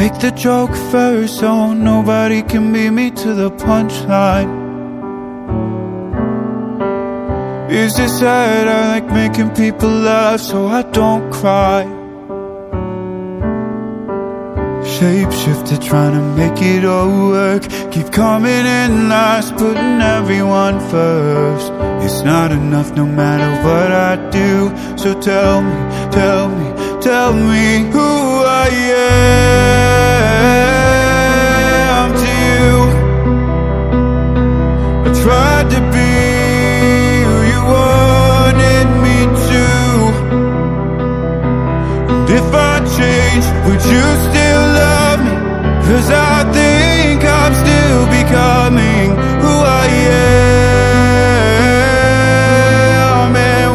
Make the joke first so nobody can beat me to the punchline. Is it sad? I like making people laugh so I don't cry. Shapeshifter trying to make it all work. Keep coming in last, putting everyone first. It's not enough no matter what I do. So tell me, tell me, tell me who I am tried to be who you wanted me to. And if I would you still love me? Cause I think I'm still becoming who I am.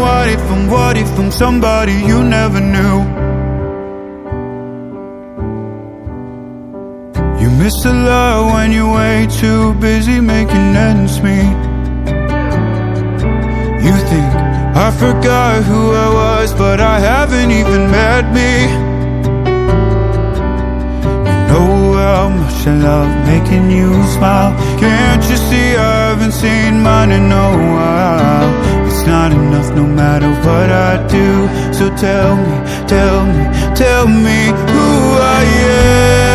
What if I'm, what if I'm somebody you never knew? Miss a lot when you're way too busy making ends meet. You think I forgot who I was, but I haven't even met me. You know how much I love making you smile. Can't you see I haven't seen mine in a while? It's not enough no matter what I do. So tell me, tell me, tell me who I am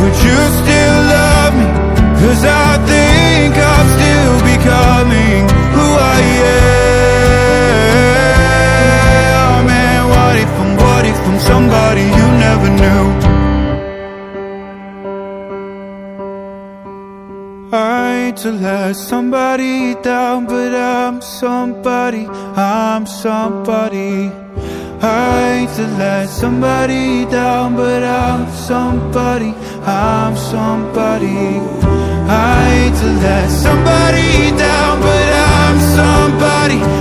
would you still love me? Cause I think I'm still becoming who I am. And what if I'm, what if I'm somebody you never knew? I hate to let somebody down, but I'm somebody, I'm somebody. I hate to let somebody down, but I'm somebody, I'm somebody. I hate to let somebody down, but I'm somebody.